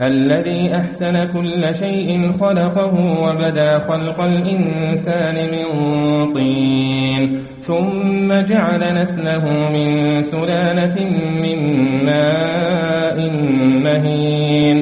الذي أحسن كل شيء خلقه وبدا خلق الإنسان من طين ثم جعل نسله من سلالة من ماء مهين.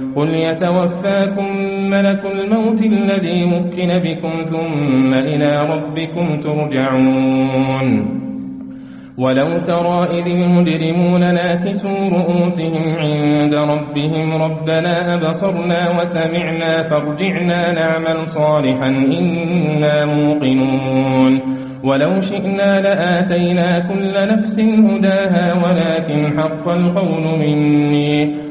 قل يتوفاكم ملك الموت الذي مكن بكم ثم إلى ربكم ترجعون ولو ترى إذ المجرمون ناكسوا رؤوسهم عند ربهم ربنا أبصرنا وسمعنا فارجعنا نعمل صالحا إنا موقنون ولو شئنا لآتينا كل نفس هداها ولكن حق القول مني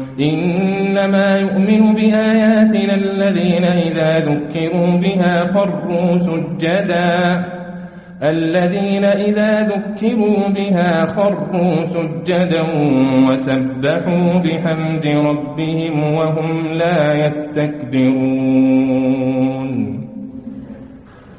إنما يؤمن بآياتنا الذين إذا ذكروا بها خروا سجداً. الذين إذا ذكروا بها خروا سجدا وسبحوا بحمد ربهم وهم لا يستكبرون.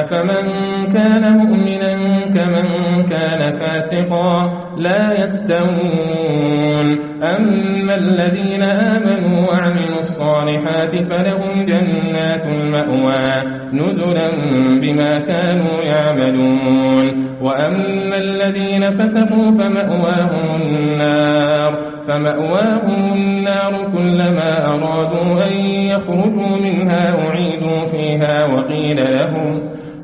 أفمن كان مؤمنا كمن كان فاسقا لا يستوون أما الذين آمنوا وعملوا الصالحات فلهم جنات المأوى نزلا بما كانوا يعملون وأما الذين فسقوا فمأواهم النار فمأواهم النار كلما أرادوا أن يخرجوا منها أعيدوا فيها وقيل لهم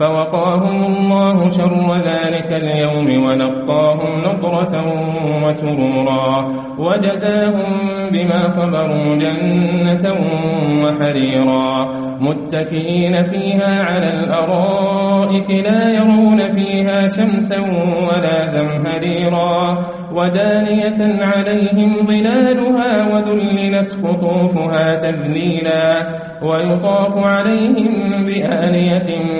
فوقاهم الله شر ذلك اليوم ولقاهم نضرة وسرورا وجزاهم بما صبروا جنة وحريرا متكئين فيها على الأرائك لا يرون فيها شمسا ولا زمهريرا ودانية عليهم ظلالها وذللت خطوفها تذليلا ويطاف عليهم بآنية